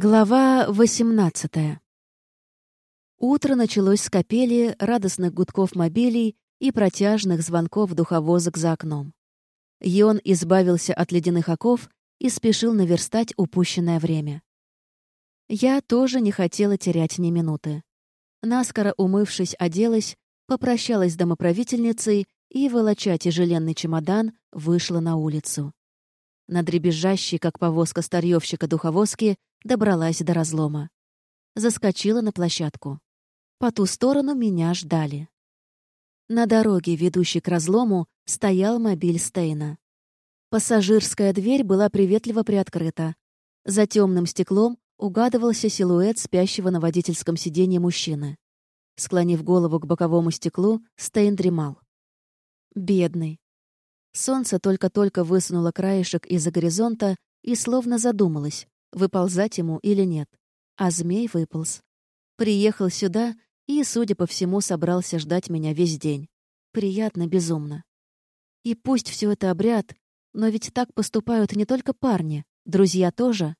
Глава 18 Утро началось с капели, радостных гудков мобилей и протяжных звонков духовозок за окном. Йон избавился от ледяных оков и спешил наверстать упущенное время. Я тоже не хотела терять ни минуты. Наскоро умывшись, оделась, попрощалась с домоправительницей и, волоча тяжеленный чемодан, вышла на улицу. На дребезжащей, как повозка старьевщика духовозки, добралась до разлома. Заскочила на площадку. По ту сторону меня ждали. На дороге, ведущей к разлому, стоял мобиль Стейна. Пассажирская дверь была приветливо приоткрыта. За темным стеклом угадывался силуэт спящего на водительском сиденье мужчины. Склонив голову к боковому стеклу, Стейн дремал. Бедный. Солнце только-только высунуло краешек из-за горизонта и словно задумалось, выползать ему или нет. А змей выполз. Приехал сюда и, судя по всему, собрался ждать меня весь день. Приятно безумно. И пусть все это обряд, но ведь так поступают не только парни, друзья тоже.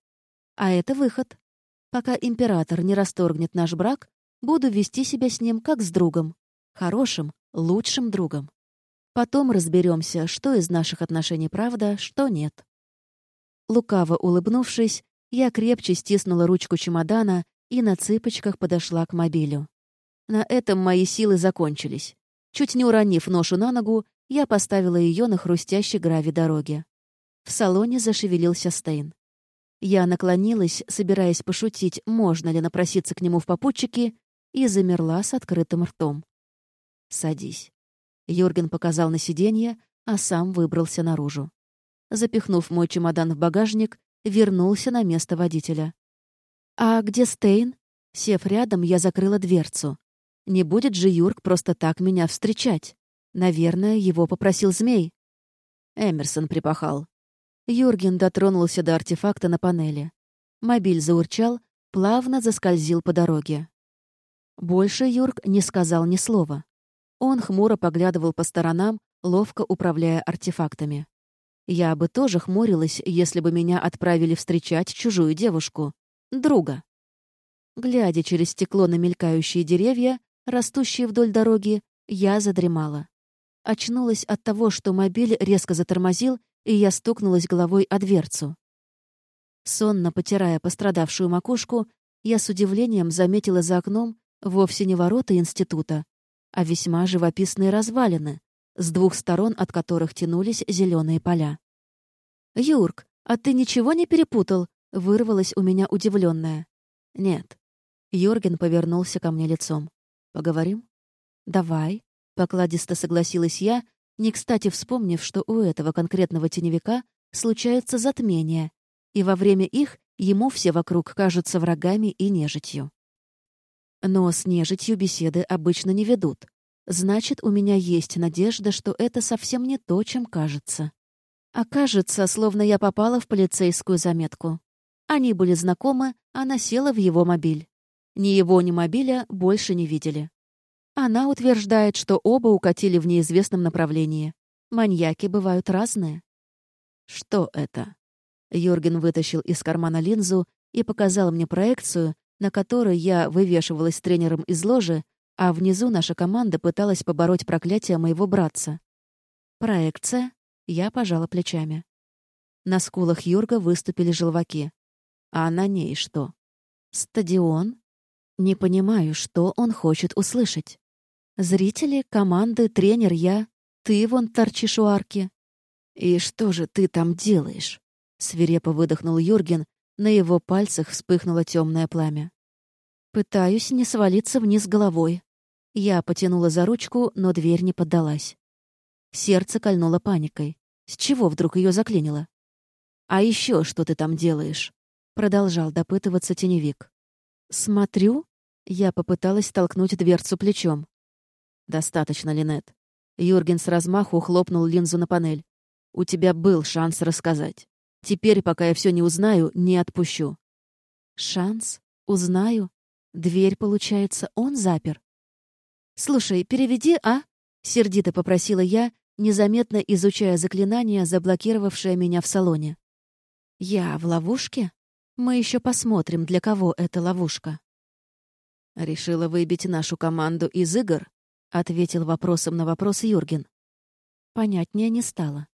А это выход. Пока император не расторгнет наш брак, буду вести себя с ним как с другом. Хорошим, лучшим другом. Потом разберемся, что из наших отношений правда, что нет. Лукаво улыбнувшись, я крепче стиснула ручку чемодана и на цыпочках подошла к мобилю. На этом мои силы закончились. Чуть не уронив ношу на ногу, я поставила ее на хрустящей гравий дороги. В салоне зашевелился Стейн. Я наклонилась, собираясь пошутить, можно ли напроситься к нему в попутчики, и замерла с открытым ртом. «Садись». Юрген показал на сиденье, а сам выбрался наружу. Запихнув мой чемодан в багажник, вернулся на место водителя. «А где Стейн?» Сев рядом, я закрыла дверцу. Не будет же Юрк просто так меня встречать. Наверное, его попросил змей. Эмерсон припахал. Юрген дотронулся до артефакта на панели. Мобиль заурчал, плавно заскользил по дороге. Больше Юрк не сказал ни слова. Он хмуро поглядывал по сторонам, ловко управляя артефактами. Я бы тоже хмурилась, если бы меня отправили встречать чужую девушку. Друга. Глядя через стекло на мелькающие деревья, растущие вдоль дороги, я задремала. Очнулась от того, что мобиль резко затормозил, и я стукнулась головой о дверцу. Сонно потирая пострадавшую макушку, я с удивлением заметила за окном вовсе не ворота института, а весьма живописные развалины, с двух сторон от которых тянулись зеленые поля. «Юрк, а ты ничего не перепутал?» — вырвалась у меня удивленная. «Нет». Юрген повернулся ко мне лицом. «Поговорим?» «Давай», — покладисто согласилась я, не кстати вспомнив, что у этого конкретного теневика случаются затмения, и во время их ему все вокруг кажутся врагами и нежитью. Но с нежитью беседы обычно не ведут. Значит, у меня есть надежда, что это совсем не то, чем кажется. А кажется, словно я попала в полицейскую заметку. Они были знакомы, она села в его мобиль. Ни его, ни мобиля больше не видели. Она утверждает, что оба укатили в неизвестном направлении. Маньяки бывают разные. Что это? Юрген вытащил из кармана линзу и показал мне проекцию, на которой я вывешивалась с тренером из ложи, а внизу наша команда пыталась побороть проклятие моего братца. Проекция? Я пожала плечами. На скулах Юрга выступили желваки. А на ней что? Стадион? Не понимаю, что он хочет услышать. Зрители, команды, тренер, я. Ты вон торчишь у арки. «И что же ты там делаешь?» — свирепо выдохнул Юрген. На его пальцах вспыхнуло темное пламя. «Пытаюсь не свалиться вниз головой. Я потянула за ручку, но дверь не поддалась. Сердце кольнуло паникой. С чего вдруг ее заклинило? «А еще что ты там делаешь?» Продолжал допытываться теневик. «Смотрю?» Я попыталась толкнуть дверцу плечом. «Достаточно, Линет». Юрген с размаху хлопнул линзу на панель. «У тебя был шанс рассказать. Теперь, пока я все не узнаю, не отпущу». «Шанс? Узнаю? Дверь, получается, он запер?» «Слушай, переведи, а?» — сердито попросила я, незаметно изучая заклинание, заблокировавшее меня в салоне. «Я в ловушке?» Мы еще посмотрим, для кого эта ловушка. «Решила выбить нашу команду из игр?» — ответил вопросом на вопрос Юрген. Понятнее не стало.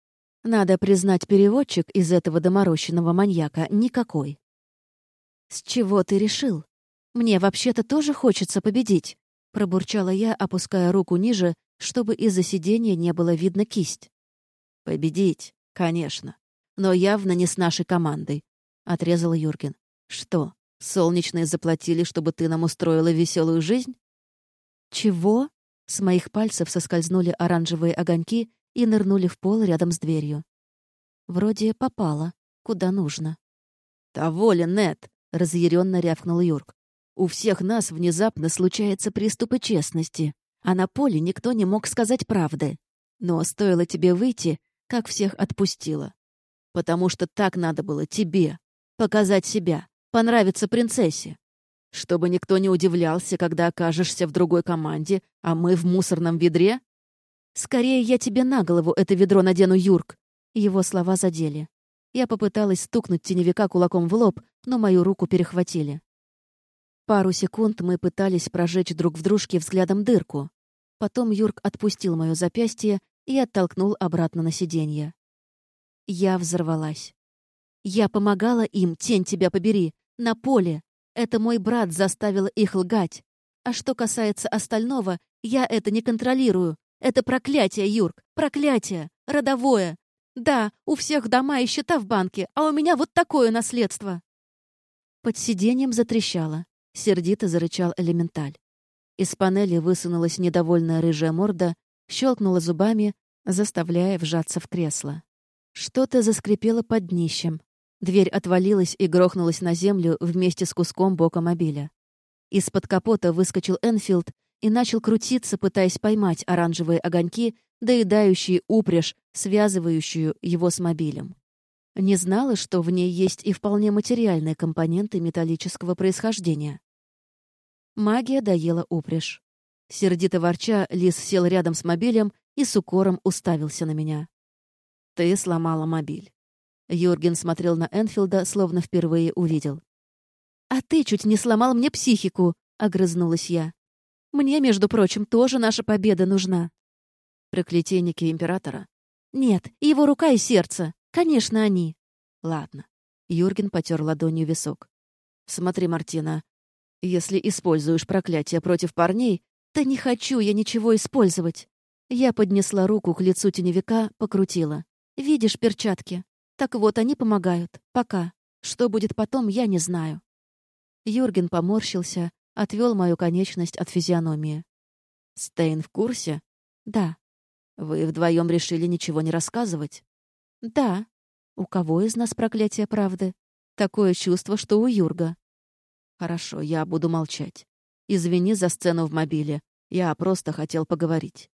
Надо признать, переводчик из этого доморощенного маньяка никакой. «С чего ты решил? Мне вообще-то тоже хочется победить», — пробурчала я, опуская руку ниже, чтобы из-за сидения не было видно кисть. «Победить, конечно. Но явно не с нашей командой», — отрезал Юрген. «Что, солнечные заплатили, чтобы ты нам устроила веселую жизнь?» «Чего?» С моих пальцев соскользнули оранжевые огоньки и нырнули в пол рядом с дверью. Вроде попало, куда нужно. «Того Нет!» — разъяренно рявкнул Юрк. «У всех нас внезапно случаются приступы честности, а на поле никто не мог сказать правды. Но стоило тебе выйти, как всех отпустила. Потому что так надо было тебе. Показать себя, понравиться принцессе. Чтобы никто не удивлялся, когда окажешься в другой команде, а мы в мусорном ведре. «Скорее я тебе на голову это ведро надену, Юрк!» Его слова задели. Я попыталась стукнуть теневика кулаком в лоб, но мою руку перехватили. Пару секунд мы пытались прожечь друг в дружке взглядом дырку. Потом Юрк отпустил мое запястье и оттолкнул обратно на сиденье. Я взорвалась. Я помогала им, тень тебя побери, на поле. Это мой брат заставил их лгать. А что касается остального, я это не контролирую. Это проклятие, Юрк, проклятие, родовое. Да, у всех дома и счета в банке, а у меня вот такое наследство. Под сиденьем затрещало. Сердито зарычал элементаль. Из панели высунулась недовольная рыжая морда, щелкнула зубами, заставляя вжаться в кресло. Что-то заскрипело под днищем. Дверь отвалилась и грохнулась на землю вместе с куском бока мобиля. Из-под капота выскочил Энфилд и начал крутиться, пытаясь поймать оранжевые огоньки, доедающие упряжь, связывающую его с мобилем. Не знала, что в ней есть и вполне материальные компоненты металлического происхождения. Магия доела упряжь. Сердито ворча, Лис сел рядом с мобилем и с укором уставился на меня. «Ты сломала мобиль». Юрген смотрел на Энфилда, словно впервые увидел. «А ты чуть не сломал мне психику», — огрызнулась я. «Мне, между прочим, тоже наша победа нужна». «Проклятийники Императора?» «Нет, его рука и сердце. Конечно, они». «Ладно». Юрген потер ладонью висок. «Смотри, Мартина, если используешь проклятие против парней, «Да не хочу я ничего использовать!» Я поднесла руку к лицу теневика, покрутила. «Видишь перчатки? Так вот, они помогают. Пока. Что будет потом, я не знаю». Юрген поморщился, отвел мою конечность от физиономии. «Стейн в курсе?» «Да». «Вы вдвоем решили ничего не рассказывать?» «Да». «У кого из нас проклятие правды?» «Такое чувство, что у Юрга». «Хорошо, я буду молчать. Извини за сцену в мобиле. Я просто хотел поговорить».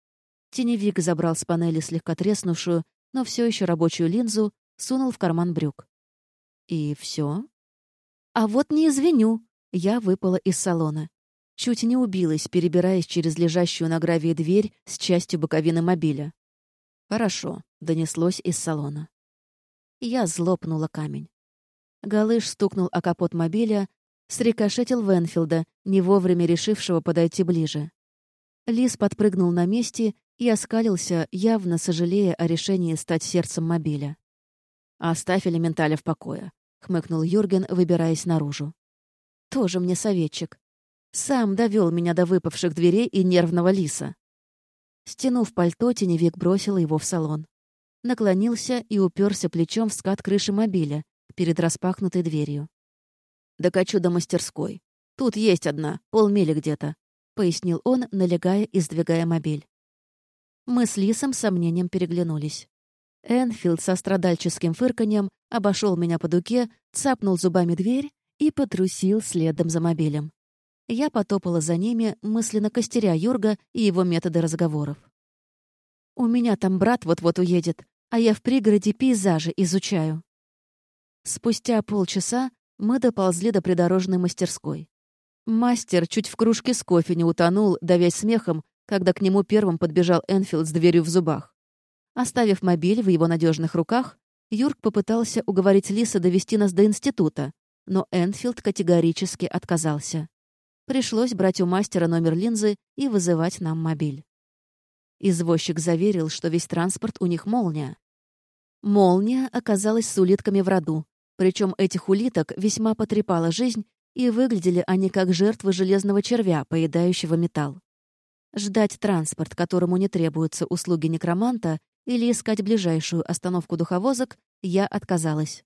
Теневик забрал с панели слегка треснувшую, но все еще рабочую линзу, сунул в карман брюк. «И все? «А вот не извиню!» Я выпала из салона. Чуть не убилась, перебираясь через лежащую на гравии дверь с частью боковины мобиля. «Хорошо», — донеслось из салона. Я злопнула камень. Галыш стукнул о капот мобиля, срикошетил Венфилда, не вовремя решившего подойти ближе. Лис подпрыгнул на месте и оскалился, явно сожалея о решении стать сердцем мобиля. «Оставь элементаля в покое», — хмыкнул Юрген, выбираясь наружу. «Тоже мне советчик. Сам довел меня до выпавших дверей и нервного лиса». Стянув пальто, теневик бросил его в салон. Наклонился и уперся плечом в скат крыши мобиля перед распахнутой дверью. Докачу до мастерской. Тут есть одна, полмили где-то», — пояснил он, налегая и сдвигая мобиль. Мы с Лисом сомнением переглянулись. Энфилд со страдальческим фырканьем обошел меня по дуке, цапнул зубами дверь и потрусил следом за мобилем. Я потопала за ними, мысленно костеря Юрга и его методы разговоров. «У меня там брат вот-вот уедет, а я в пригороде пейзажи изучаю». Спустя полчаса мы доползли до придорожной мастерской. Мастер чуть в кружке с кофе не утонул, давясь смехом, когда к нему первым подбежал Энфилд с дверью в зубах. Оставив мобиль в его надежных руках, Юрк попытался уговорить Лиса довести нас до института, но Энфилд категорически отказался. Пришлось брать у мастера номер линзы и вызывать нам мобиль. Извозчик заверил, что весь транспорт у них молния. Молния оказалась с улитками в роду, причем этих улиток весьма потрепала жизнь, и выглядели они как жертвы железного червя, поедающего металл. Ждать транспорт, которому не требуются услуги некроманта, или искать ближайшую остановку духовозок, я отказалась.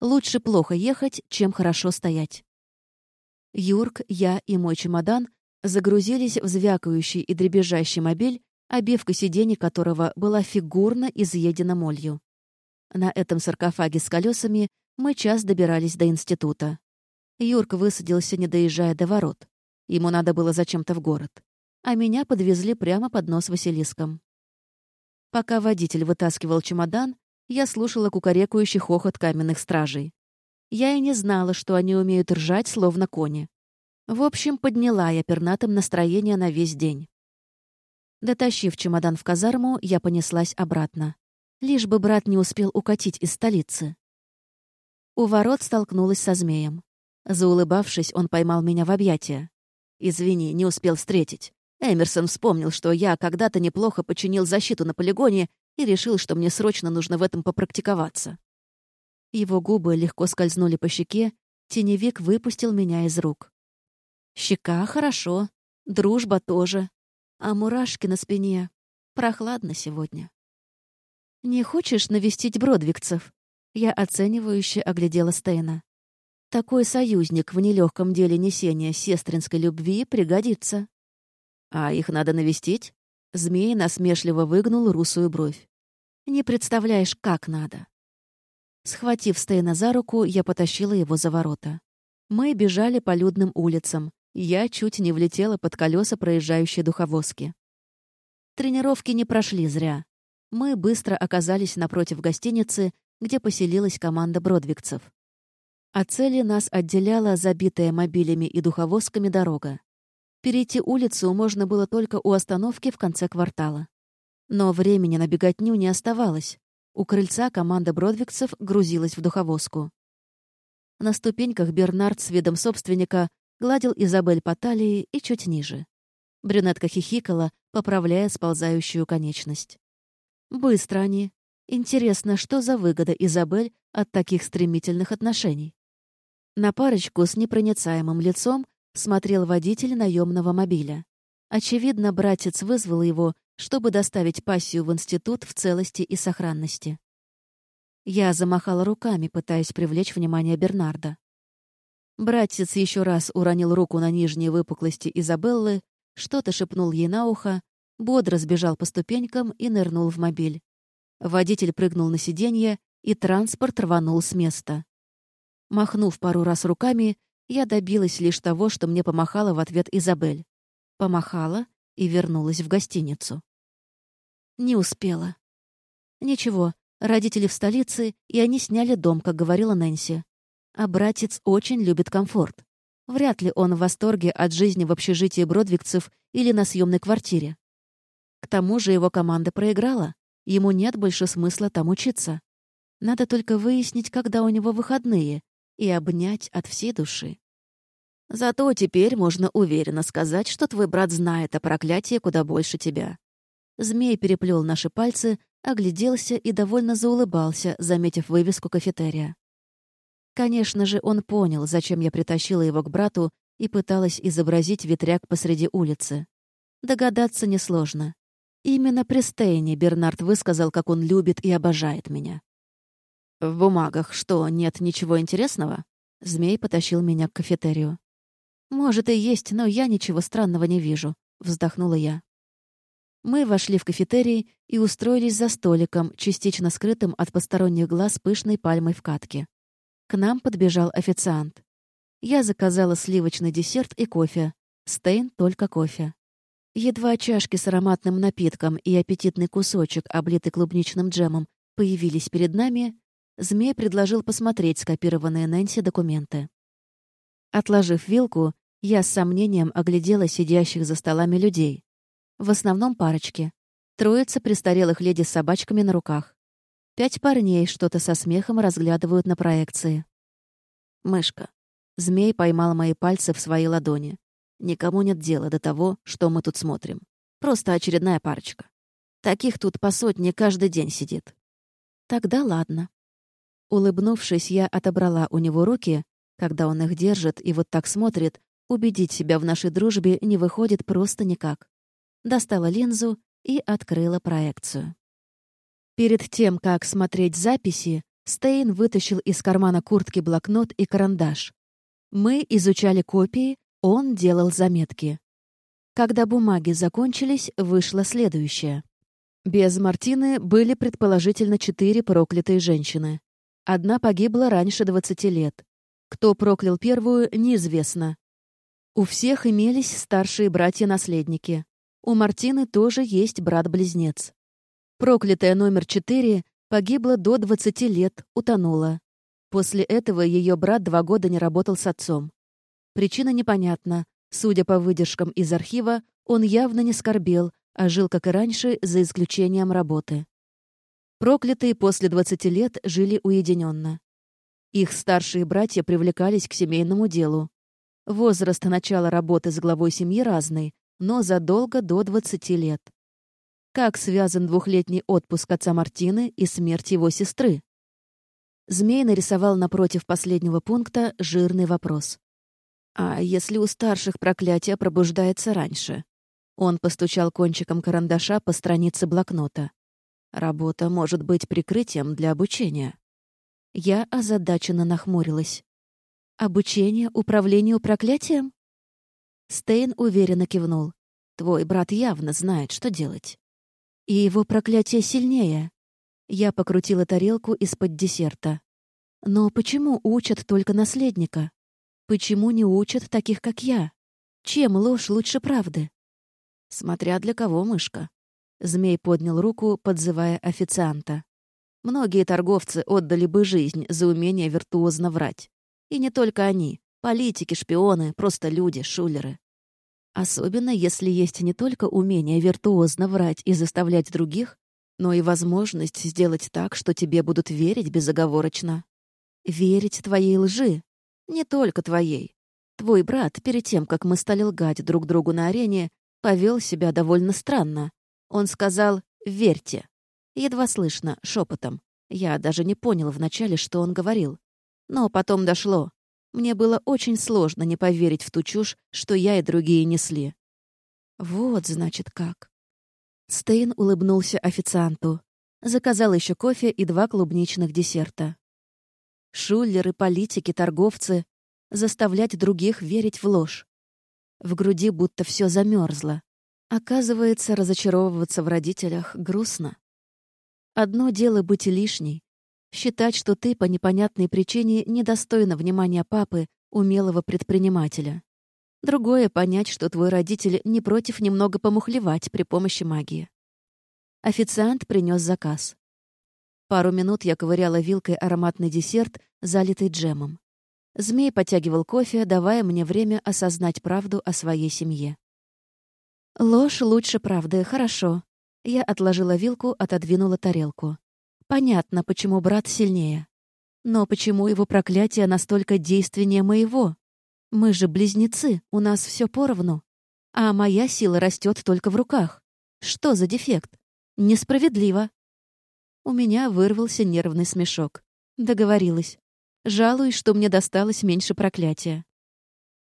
Лучше плохо ехать, чем хорошо стоять. Юрк, я и мой чемодан загрузились в звякающий и дребезжащий мобиль, обивка сидений которого была фигурно изъедена молью. На этом саркофаге с колесами мы час добирались до института. Юрк высадился, не доезжая до ворот. Ему надо было зачем-то в город. А меня подвезли прямо под нос Василиском. Пока водитель вытаскивал чемодан, я слушала кукарекающий хохот каменных стражей. Я и не знала, что они умеют ржать, словно кони. В общем, подняла я пернатым настроение на весь день. Дотащив чемодан в казарму, я понеслась обратно. Лишь бы брат не успел укатить из столицы. У ворот столкнулась со змеем. Заулыбавшись, он поймал меня в объятия. «Извини, не успел встретить. Эмерсон вспомнил, что я когда-то неплохо починил защиту на полигоне и решил, что мне срочно нужно в этом попрактиковаться. Его губы легко скользнули по щеке, теневик выпустил меня из рук. Щека хорошо, дружба тоже, а мурашки на спине. Прохладно сегодня. «Не хочешь навестить бродвигцев?» Я оценивающе оглядела Стейна. «Такой союзник в нелегком деле несения сестринской любви пригодится». «А их надо навестить?» Змей насмешливо выгнул русую бровь. «Не представляешь, как надо. Схватив Стейна за руку, я потащила его за ворота. Мы бежали по людным улицам. Я чуть не влетела под колеса проезжающей духовозки. Тренировки не прошли зря. Мы быстро оказались напротив гостиницы, где поселилась команда бродвигцев. От цели нас отделяла забитая мобилями и духовозками дорога. Перейти улицу можно было только у остановки в конце квартала. Но времени на беготню не оставалось. У крыльца команда бродвигцев грузилась в духовозку. На ступеньках Бернард с видом собственника гладил Изабель по талии и чуть ниже. Брюнетка хихикала, поправляя сползающую конечность. Быстро они. Интересно, что за выгода Изабель от таких стремительных отношений? На парочку с непроницаемым лицом смотрел водитель наемного мобиля. Очевидно, братец вызвал его, чтобы доставить пассию в институт в целости и сохранности. Я замахала руками, пытаясь привлечь внимание Бернарда. Братец еще раз уронил руку на нижние выпуклости Изабеллы, что-то шепнул ей на ухо, бодро сбежал по ступенькам и нырнул в мобиль. Водитель прыгнул на сиденье, и транспорт рванул с места. Махнув пару раз руками, я добилась лишь того, что мне помахала в ответ Изабель. Помахала и вернулась в гостиницу. Не успела. Ничего, родители в столице, и они сняли дом, как говорила Нэнси. А братец очень любит комфорт. Вряд ли он в восторге от жизни в общежитии бродвигцев или на съемной квартире. К тому же его команда проиграла. Ему нет больше смысла там учиться. Надо только выяснить, когда у него выходные, и обнять от всей души. Зато теперь можно уверенно сказать, что твой брат знает о проклятии куда больше тебя. Змей переплел наши пальцы, огляделся и довольно заулыбался, заметив вывеску кафетерия. Конечно же, он понял, зачем я притащила его к брату и пыталась изобразить ветряк посреди улицы. Догадаться несложно. Именно при Стейне Бернард высказал, как он любит и обожает меня. «В бумагах что, нет ничего интересного?» Змей потащил меня к кафетерию. «Может, и есть, но я ничего странного не вижу», — вздохнула я. Мы вошли в кафетерий и устроились за столиком, частично скрытым от посторонних глаз пышной пальмой в катке. К нам подбежал официант. Я заказала сливочный десерт и кофе. Стейн — только кофе. Едва чашки с ароматным напитком и аппетитный кусочек, облитый клубничным джемом, появились перед нами, змей предложил посмотреть скопированные Нэнси документы. Отложив вилку, я с сомнением оглядела сидящих за столами людей. В основном парочки. Троица престарелых леди с собачками на руках. Пять парней что-то со смехом разглядывают на проекции. «Мышка, Змей поймал мои пальцы в свои ладони. Никому нет дела до того, что мы тут смотрим. Просто очередная парочка. Таких тут по сотне каждый день сидит. Тогда ладно. Улыбнувшись, я отобрала у него руки, когда он их держит и вот так смотрит, убедить себя в нашей дружбе не выходит просто никак. Достала линзу и открыла проекцию. Перед тем, как смотреть записи, Стейн вытащил из кармана куртки блокнот и карандаш. Мы изучали копии, он делал заметки. Когда бумаги закончились, вышло следующее. Без Мартины были предположительно четыре проклятые женщины. Одна погибла раньше 20 лет. Кто проклял первую, неизвестно. У всех имелись старшие братья-наследники. У Мартины тоже есть брат-близнец. Проклятая номер четыре погибла до 20 лет, утонула. После этого ее брат два года не работал с отцом. Причина непонятна. Судя по выдержкам из архива, он явно не скорбел, а жил, как и раньше, за исключением работы. Проклятые после 20 лет жили уединенно. Их старшие братья привлекались к семейному делу. Возраст начала работы с главой семьи разный, но задолго до 20 лет. Как связан двухлетний отпуск отца Мартины и смерть его сестры? Змей нарисовал напротив последнего пункта жирный вопрос. А если у старших проклятие пробуждается раньше? Он постучал кончиком карандаша по странице блокнота. Работа может быть прикрытием для обучения. Я озадаченно нахмурилась. Обучение управлению проклятием? Стейн уверенно кивнул. «Твой брат явно знает, что делать. И его проклятие сильнее». Я покрутила тарелку из-под десерта. «Но почему учат только наследника? Почему не учат таких, как я? Чем ложь лучше правды?» «Смотря для кого, мышка». Змей поднял руку, подзывая официанта. «Многие торговцы отдали бы жизнь за умение виртуозно врать. И не только они. Политики, шпионы, просто люди, шулеры. Особенно если есть не только умение виртуозно врать и заставлять других, но и возможность сделать так, что тебе будут верить безоговорочно. Верить твоей лжи. Не только твоей. Твой брат, перед тем, как мы стали лгать друг другу на арене, повел себя довольно странно. Он сказал «верьте». Едва слышно, шепотом. Я даже не понял вначале, что он говорил. Но потом дошло. Мне было очень сложно не поверить в ту чушь, что я и другие несли. Вот, значит, как. Стейн улыбнулся официанту. Заказал еще кофе и два клубничных десерта. Шулеры, политики, торговцы. Заставлять других верить в ложь. В груди будто все замерзло. Оказывается, разочаровываться в родителях грустно. Одно дело быть лишней, Считать, что ты по непонятной причине недостойна внимания папы, умелого предпринимателя. Другое — понять, что твой родитель не против немного помухлевать при помощи магии. Официант принес заказ. Пару минут я ковыряла вилкой ароматный десерт, залитый джемом. Змей потягивал кофе, давая мне время осознать правду о своей семье. Ложь лучше правды, хорошо. Я отложила вилку, отодвинула тарелку. Понятно, почему брат сильнее. Но почему его проклятие настолько действеннее моего? Мы же близнецы, у нас все поровну. А моя сила растет только в руках. Что за дефект? Несправедливо. У меня вырвался нервный смешок. Договорилась. Жалуюсь, что мне досталось меньше проклятия.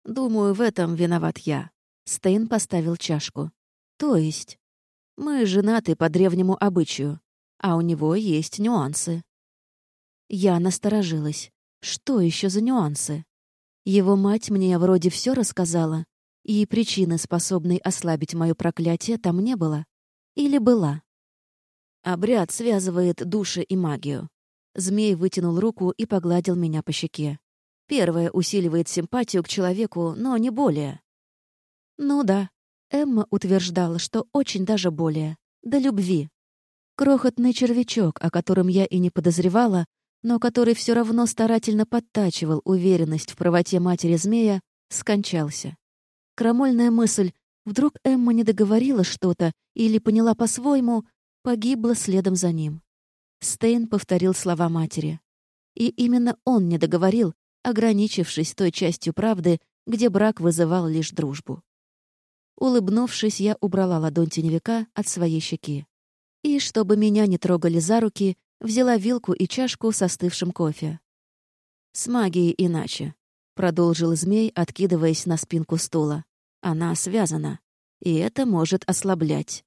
Думаю, в этом виноват я. Стейн поставил чашку. То есть? Мы женаты по древнему обычаю а у него есть нюансы. Я насторожилась. Что еще за нюансы? Его мать мне вроде все рассказала, и причины, способной ослабить мое проклятие, там не было. Или была? Обряд связывает души и магию. Змей вытянул руку и погладил меня по щеке. Первое усиливает симпатию к человеку, но не более. Ну да, Эмма утверждала, что очень даже более. До любви. Крохотный червячок, о котором я и не подозревала, но который все равно старательно подтачивал уверенность в правоте матери змея, скончался. Крамольная мысль «вдруг Эмма не договорила что-то или поняла по-своему» погибла следом за ним. Стейн повторил слова матери. И именно он не договорил, ограничившись той частью правды, где брак вызывал лишь дружбу. Улыбнувшись, я убрала ладонь теневика от своей щеки. И, чтобы меня не трогали за руки, взяла вилку и чашку с остывшим кофе. «С магией иначе», — продолжил змей, откидываясь на спинку стула. «Она связана, и это может ослаблять.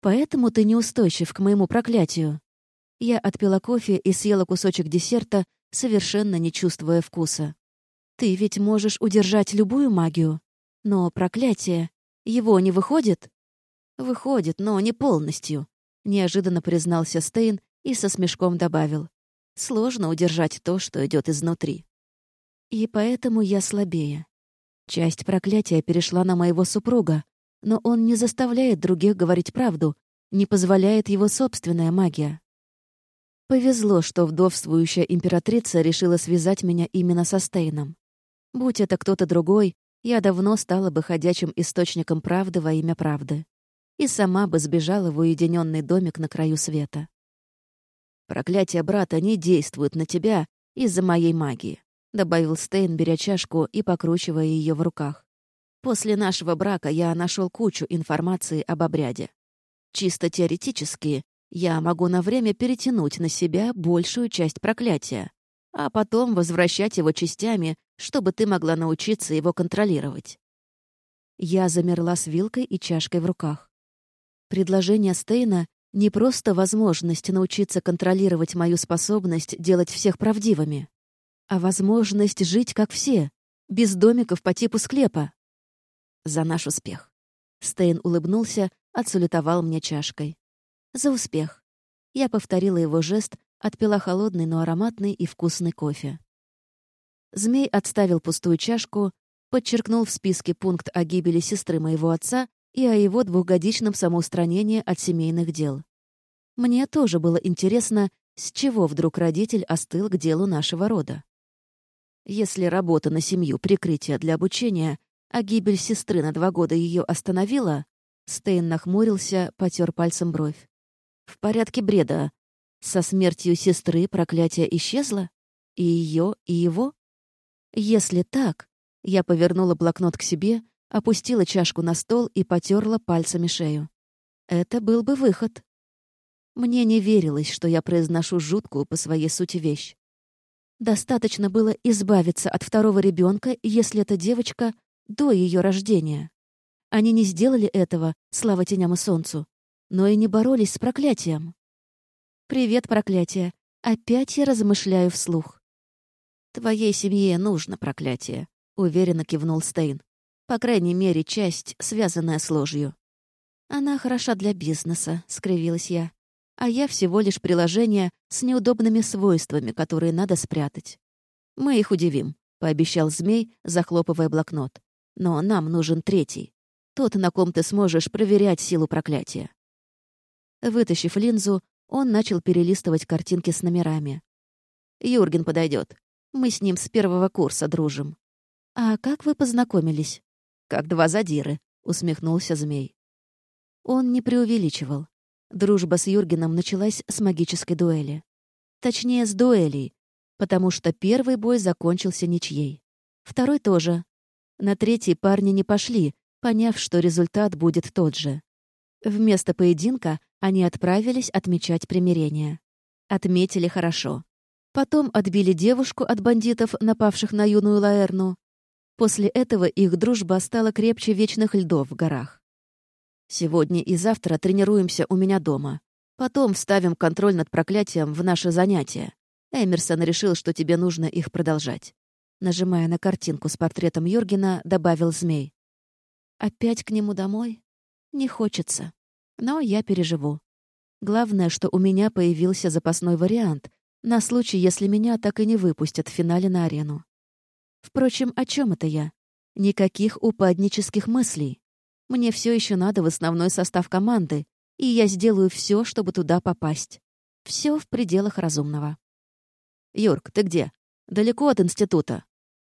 Поэтому ты неустойчив к моему проклятию». Я отпила кофе и съела кусочек десерта, совершенно не чувствуя вкуса. «Ты ведь можешь удержать любую магию, но проклятие, его не выходит?» «Выходит, но не полностью», — неожиданно признался Стейн и со смешком добавил. «Сложно удержать то, что идет изнутри». И поэтому я слабее. Часть проклятия перешла на моего супруга, но он не заставляет других говорить правду, не позволяет его собственная магия. Повезло, что вдовствующая императрица решила связать меня именно со Стейном. Будь это кто-то другой, я давно стала бы ходячим источником правды во имя правды. И сама бы сбежала в уединенный домик на краю света. «Проклятие брата не действует на тебя из-за моей магии», — добавил Стейн, беря чашку и покручивая ее в руках. «После нашего брака я нашел кучу информации об обряде. Чисто теоретически я могу на время перетянуть на себя большую часть проклятия, а потом возвращать его частями, чтобы ты могла научиться его контролировать». Я замерла с вилкой и чашкой в руках. Предложение Стейна — не просто возможность научиться контролировать мою способность делать всех правдивыми, а возможность жить как все, без домиков по типу склепа. За наш успех. Стейн улыбнулся, отсулетовал мне чашкой. За успех. Я повторила его жест, отпила холодный, но ароматный и вкусный кофе. Змей отставил пустую чашку, подчеркнул в списке пункт о гибели сестры моего отца и о его двухгодичном самоустранении от семейных дел. Мне тоже было интересно, с чего вдруг родитель остыл к делу нашего рода. Если работа на семью — прикрытие для обучения, а гибель сестры на два года ее остановила, Стейн нахмурился, потер пальцем бровь. В порядке бреда. Со смертью сестры проклятие исчезло? И ее, и его? Если так, я повернула блокнот к себе, опустила чашку на стол и потерла пальцами шею. Это был бы выход. Мне не верилось, что я произношу жуткую по своей сути вещь. Достаточно было избавиться от второго ребенка, если эта девочка до ее рождения. Они не сделали этого, слава теням и солнцу но и не боролись с проклятием. «Привет, проклятие. Опять я размышляю вслух». «Твоей семье нужно проклятие», — уверенно кивнул Стейн. «По крайней мере, часть, связанная с ложью». «Она хороша для бизнеса», — скривилась я. «А я всего лишь приложение с неудобными свойствами, которые надо спрятать». «Мы их удивим», — пообещал змей, захлопывая блокнот. «Но нам нужен третий. Тот, на ком ты сможешь проверять силу проклятия». Вытащив линзу, он начал перелистывать картинки с номерами. «Юрген подойдет. Мы с ним с первого курса дружим». «А как вы познакомились?» «Как два задиры», — усмехнулся змей. Он не преувеличивал. Дружба с Юргеном началась с магической дуэли. Точнее, с дуэлей, потому что первый бой закончился ничьей. Второй тоже. На третий парни не пошли, поняв, что результат будет тот же. Вместо поединка они отправились отмечать примирение. Отметили хорошо. Потом отбили девушку от бандитов, напавших на юную Лаэрну. После этого их дружба стала крепче вечных льдов в горах. Сегодня и завтра тренируемся у меня дома. Потом вставим контроль над проклятием в наше занятие. Эмерсон решил, что тебе нужно их продолжать. Нажимая на картинку с портретом Юргена, добавил змей. Опять к нему домой? Не хочется. Но я переживу. Главное, что у меня появился запасной вариант на случай, если меня так и не выпустят в финале на арену. Впрочем, о чем это я? Никаких упаднических мыслей. Мне все еще надо в основной состав команды, и я сделаю все, чтобы туда попасть. Все в пределах разумного. «Юрк, ты где? Далеко от института.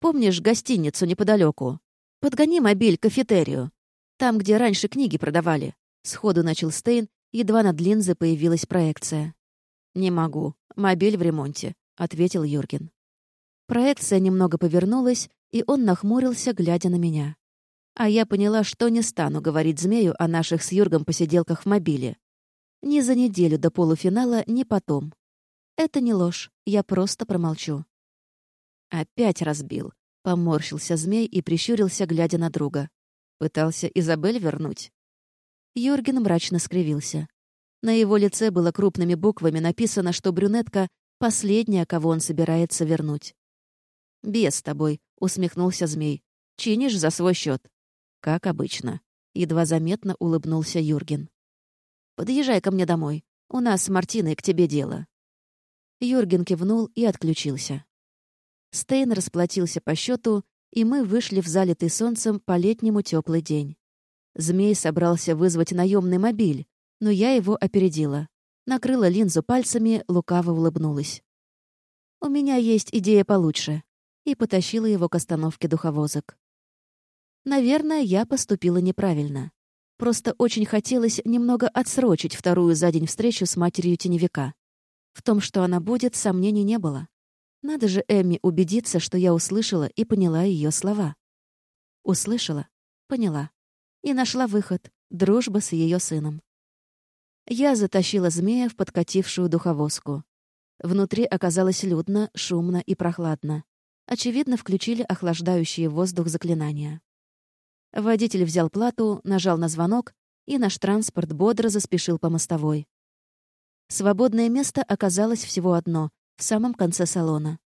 Помнишь гостиницу неподалеку? Подгони мобиль к кафетерию. Там, где раньше книги продавали. Сходу начал Стейн, едва над линзой появилась проекция. «Не могу. Мобиль в ремонте», — ответил Юрген. Проекция немного повернулась, и он нахмурился, глядя на меня. А я поняла, что не стану говорить змею о наших с Юргом посиделках в мобиле. Ни за неделю до полуфинала, ни потом. Это не ложь, я просто промолчу. Опять разбил. Поморщился змей и прищурился, глядя на друга. Пытался Изабель вернуть. Юрген мрачно скривился. На его лице было крупными буквами написано, что брюнетка — последняя, кого он собирается вернуть. «Без тобой», — усмехнулся змей. «Чинишь за свой счет. «Как обычно», — едва заметно улыбнулся Юрген. «Подъезжай ко мне домой. У нас с Мартиной к тебе дело». Юрген кивнул и отключился. Стейн расплатился по счету, и мы вышли в залитый солнцем по-летнему теплый день. Змей собрался вызвать наемный мобиль, но я его опередила. Накрыла линзу пальцами, лукаво улыбнулась. «У меня есть идея получше», и потащила его к остановке духовозок. Наверное, я поступила неправильно. Просто очень хотелось немного отсрочить вторую за день встречу с матерью теневика. В том, что она будет, сомнений не было. Надо же Эмми убедиться, что я услышала и поняла ее слова. Услышала, поняла. И нашла выход — дружба с ее сыном. Я затащила змея в подкатившую духовозку. Внутри оказалось людно, шумно и прохладно. Очевидно, включили охлаждающие воздух заклинания. Водитель взял плату, нажал на звонок, и наш транспорт бодро заспешил по мостовой. Свободное место оказалось всего одно, в самом конце салона.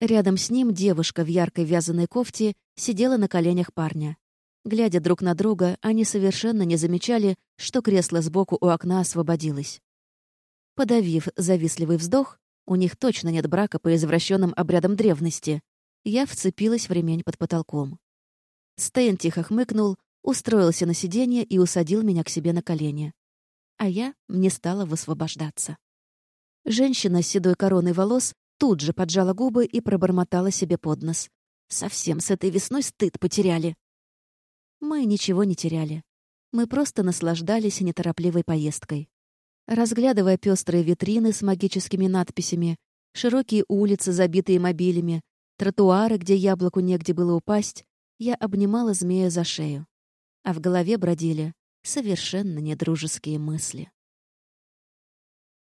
Рядом с ним девушка в яркой вязаной кофте сидела на коленях парня. Глядя друг на друга, они совершенно не замечали, что кресло сбоку у окна освободилось. Подавив завистливый вздох, у них точно нет брака по извращенным обрядам древности, я вцепилась в ремень под потолком. Стейн тихо хмыкнул, устроился на сиденье и усадил меня к себе на колени. А я не стала высвобождаться. Женщина с седой короной волос тут же поджала губы и пробормотала себе под нос. «Совсем с этой весной стыд потеряли». Мы ничего не теряли. Мы просто наслаждались неторопливой поездкой. Разглядывая пестрые витрины с магическими надписями, широкие улицы, забитые мобилями, тротуары, где яблоку негде было упасть, я обнимала змея за шею. А в голове бродили совершенно недружеские мысли.